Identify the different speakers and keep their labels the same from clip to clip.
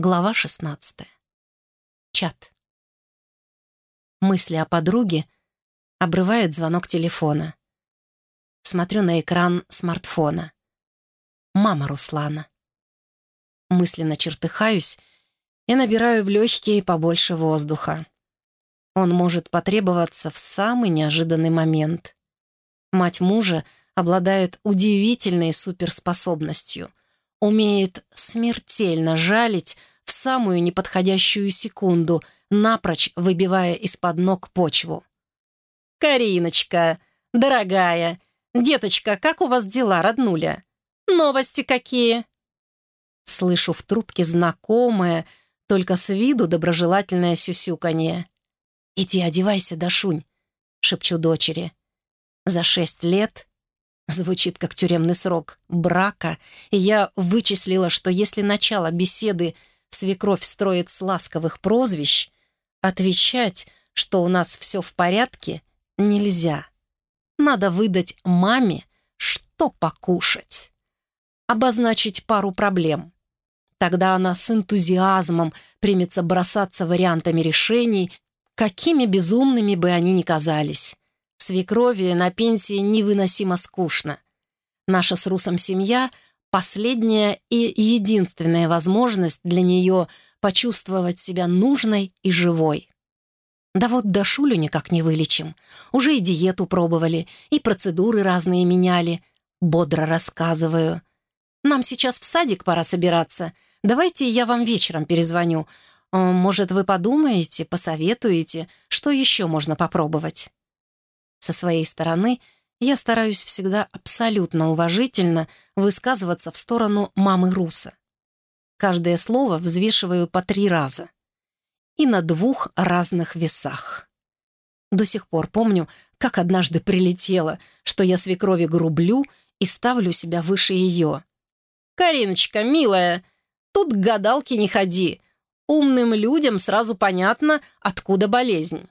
Speaker 1: Глава 16. Чат. Мысли о подруге обрывает звонок телефона. Смотрю на экран смартфона. Мама Руслана. Мысленно чертыхаюсь и набираю в легкие побольше воздуха. Он может потребоваться в самый неожиданный момент. Мать мужа обладает удивительной суперспособностью. Умеет смертельно жалить в самую неподходящую секунду, напрочь выбивая из-под ног почву. «Кариночка, дорогая, деточка, как у вас дела, роднуля? Новости какие?» Слышу в трубке знакомое, только с виду доброжелательное сюсюканье. «Иди одевайся, Дашунь», — шепчу дочери. За шесть лет звучит как тюремный срок брака, и я вычислила, что если начало беседы свекровь строит с ласковых прозвищ, отвечать, что у нас все в порядке, нельзя. Надо выдать маме, что покушать. Обозначить пару проблем. Тогда она с энтузиазмом примется бросаться вариантами решений, какими безумными бы они ни казались. Свекрови на пенсии невыносимо скучно. Наша с Русом семья — последняя и единственная возможность для нее почувствовать себя нужной и живой. Да вот Дашулю никак не вылечим. Уже и диету пробовали, и процедуры разные меняли. Бодро рассказываю. Нам сейчас в садик пора собираться. Давайте я вам вечером перезвоню. Может, вы подумаете, посоветуете, что еще можно попробовать? Со своей стороны я стараюсь всегда абсолютно уважительно высказываться в сторону мамы Руса. Каждое слово взвешиваю по три раза. И на двух разных весах. До сих пор помню, как однажды прилетело, что я свекрови грублю и ставлю себя выше ее. «Кариночка, милая, тут к гадалке не ходи. Умным людям сразу понятно, откуда болезнь».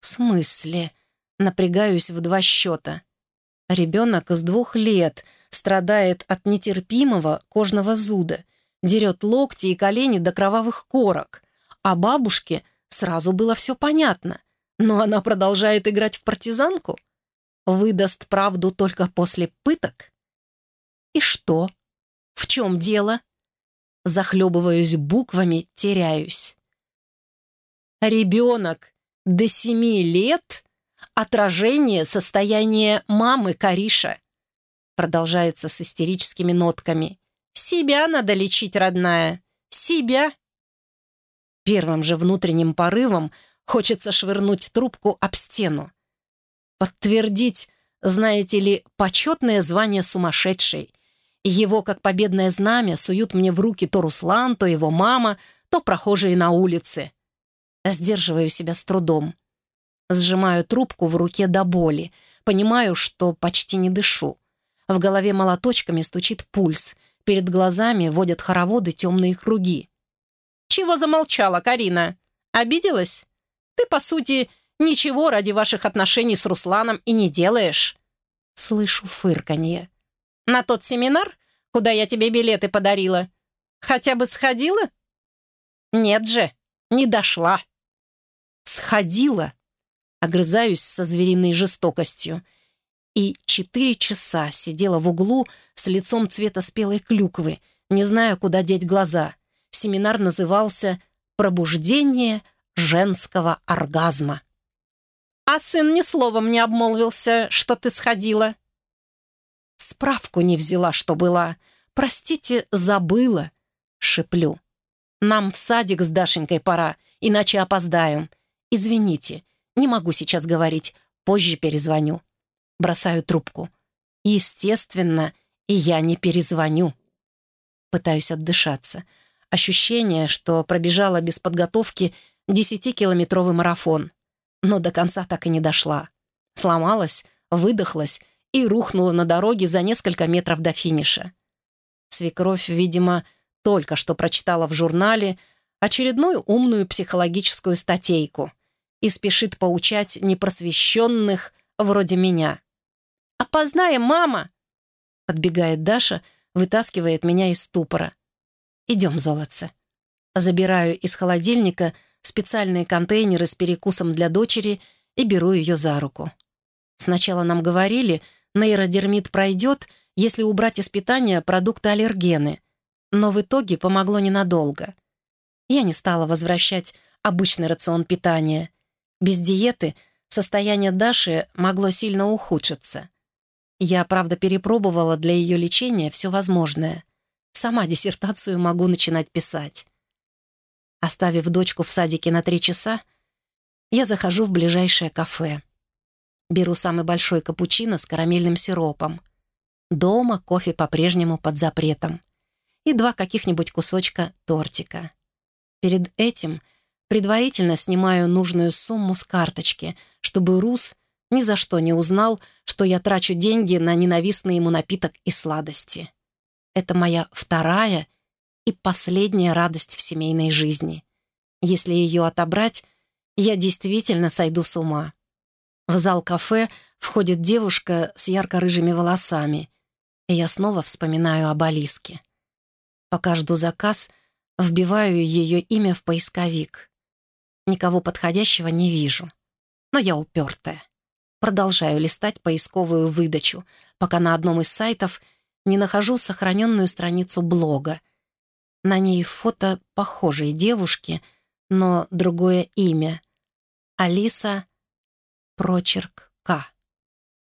Speaker 1: «В смысле?» Напрягаюсь в два счета. Ребенок с двух лет страдает от нетерпимого кожного зуда, дерет локти и колени до кровавых корок. А бабушке сразу было все понятно, но она продолжает играть в партизанку? Выдаст правду только после пыток? И что? В чем дело? Захлебываюсь буквами, теряюсь. Ребенок до семи лет отражение состояния мамы Кариша. Продолжается с истерическими нотками. Себя надо лечить, родная. Себя. Первым же внутренним порывом хочется швырнуть трубку об стену. Подтвердить, знаете ли, почетное звание сумасшедшей. Его, как победное знамя, суют мне в руки то Руслан, то его мама, то прохожие на улице. Сдерживаю себя с трудом. Сжимаю трубку в руке до боли. Понимаю, что почти не дышу. В голове молоточками стучит пульс. Перед глазами водят хороводы темные круги. «Чего замолчала, Карина? Обиделась? Ты, по сути, ничего ради ваших отношений с Русланом и не делаешь». Слышу фырканье. «На тот семинар, куда я тебе билеты подарила, хотя бы сходила?» «Нет же, не дошла». «Сходила», огрызаюсь со звериной жестокостью. И четыре часа сидела в углу с лицом цвета спелой клюквы, не зная, куда деть глаза. Семинар назывался «Пробуждение женского оргазма». «А сын ни словом не обмолвился, что ты сходила?» «Справку не взяла, что была. Простите, забыла», — шеплю. «Нам в садик с Дашенькой пора, иначе опоздаем. Извините, не могу сейчас говорить, позже перезвоню. Бросаю трубку. Естественно, и я не перезвоню. Пытаюсь отдышаться. Ощущение, что пробежала без подготовки десятикилометровый марафон. Но до конца так и не дошла. Сломалась, выдохлась и рухнула на дороге за несколько метров до финиша. Свекровь, видимо, только что прочитала в журнале очередную умную психологическую статейку — и спешит поучать непросвещенных вроде меня. «Опознаем, мама!» Подбегает Даша, вытаскивает меня из ступора. «Идем, золотце». Забираю из холодильника специальные контейнеры с перекусом для дочери и беру ее за руку. Сначала нам говорили, нейродермит пройдет, если убрать из питания продукты аллергены, но в итоге помогло ненадолго. Я не стала возвращать обычный рацион питания. Без диеты состояние Даши могло сильно ухудшиться. Я, правда, перепробовала для ее лечения все возможное. Сама диссертацию могу начинать писать. Оставив дочку в садике на три часа, я захожу в ближайшее кафе. Беру самый большой капучино с карамельным сиропом. Дома кофе по-прежнему под запретом. И два каких-нибудь кусочка тортика. Перед этим предварительно снимаю нужную сумму с карточки, чтобы Рус ни за что не узнал, что я трачу деньги на ненавистный ему напиток и сладости. Это моя вторая и последняя радость в семейной жизни. Если ее отобрать, я действительно сойду с ума. В зал кафе входит девушка с ярко-рыжими волосами, и я снова вспоминаю об Алиске. Пока жду заказ, вбиваю ее имя в поисковик. Никого подходящего не вижу. Но я упертая. Продолжаю листать поисковую выдачу, пока на одном из сайтов не нахожу сохраненную страницу блога. На ней фото похожей девушки, но другое имя. Алиса Прочерк К.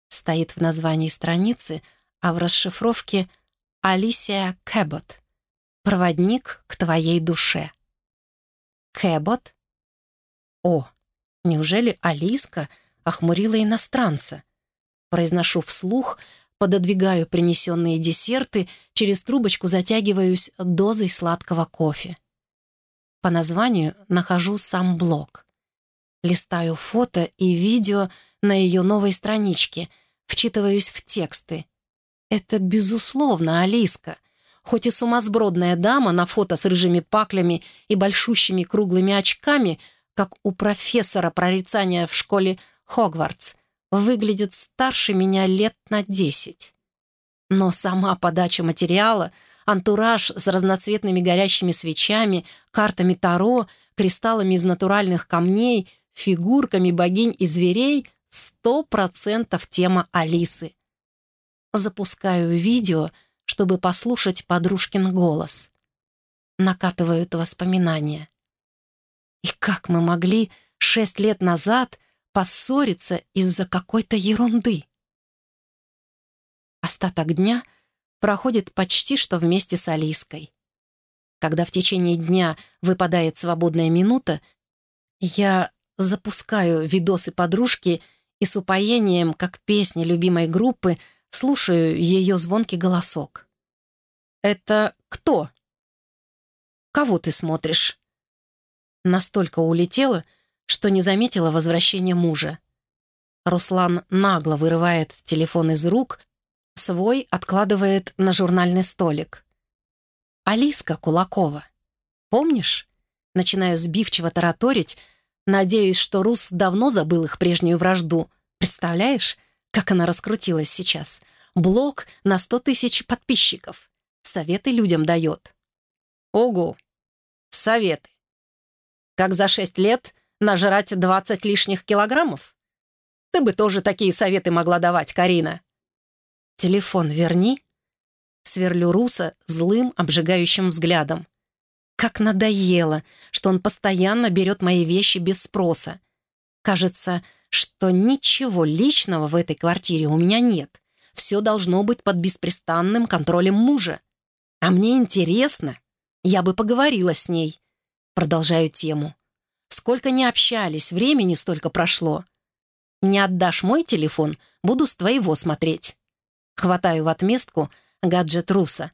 Speaker 1: Стоит в названии страницы, а в расшифровке «Алисия Кэббот. Проводник к твоей душе». Кэббот? О, неужели Алиска охмурила иностранца? Произношу вслух, пододвигаю принесенные десерты, через трубочку затягиваюсь дозой сладкого кофе. По названию нахожу сам блог. Листаю фото и видео на ее новой страничке, вчитываюсь в тексты. Это, безусловно, Алиска. Хоть и сумасбродная дама на фото с рыжими паклями и большущими круглыми очками, как у профессора прорицания в школе Хогвартс, выглядит старше меня лет на десять. Но сама подача материала, антураж с разноцветными горящими свечами, картами Таро, кристаллами из натуральных камней, фигурками богинь и зверей сто процентов тема Алисы. Запускаю видео, чтобы послушать подружкин голос. Накатывают воспоминания. И как мы могли шесть лет назад поссориться из-за какой-то ерунды? Остаток дня проходит почти что вместе с Алиской. Когда в течение дня выпадает свободная минута, я запускаю видосы подружки и с упоением, как песни любимой группы, слушаю ее звонкий голосок. «Это кто?» «Кого ты смотришь?» Настолько улетела, что не заметила возвращения мужа. Руслан нагло вырывает телефон из рук, свой откладывает на журнальный столик. «Алиска Кулакова. Помнишь?» Начинаю сбивчиво тараторить, Надеюсь, что Рус давно забыл их прежнюю вражду. Представляешь, как она раскрутилась сейчас? Блог на сто тысяч подписчиков. Советы людям дает. Ого! Советы. Как за шесть лет нажрать двадцать лишних килограммов? Ты бы тоже такие советы могла давать, Карина. Телефон верни. Сверлю Руса злым, обжигающим взглядом. Как надоело, что он постоянно берет мои вещи без спроса. Кажется, что ничего личного в этой квартире у меня нет. Все должно быть под беспрестанным контролем мужа. А мне интересно. Я бы поговорила с ней. Продолжаю тему. Сколько не общались, времени столько прошло. Не отдашь мой телефон, буду с твоего смотреть. Хватаю в отместку гаджет Руса.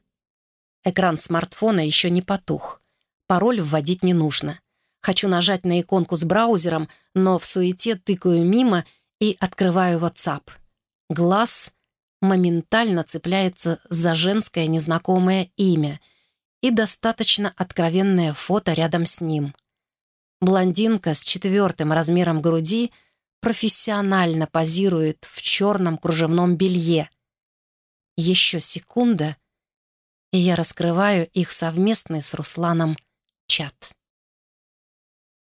Speaker 1: Экран смартфона еще не потух. Пароль вводить не нужно. Хочу нажать на иконку с браузером, но в суете тыкаю мимо и открываю WhatsApp. Глаз моментально цепляется за женское незнакомое имя и достаточно откровенное фото рядом с ним. Блондинка с четвертым размером груди профессионально позирует в черном кружевном белье. Еще секунда, и я раскрываю их совместный с Русланом чат.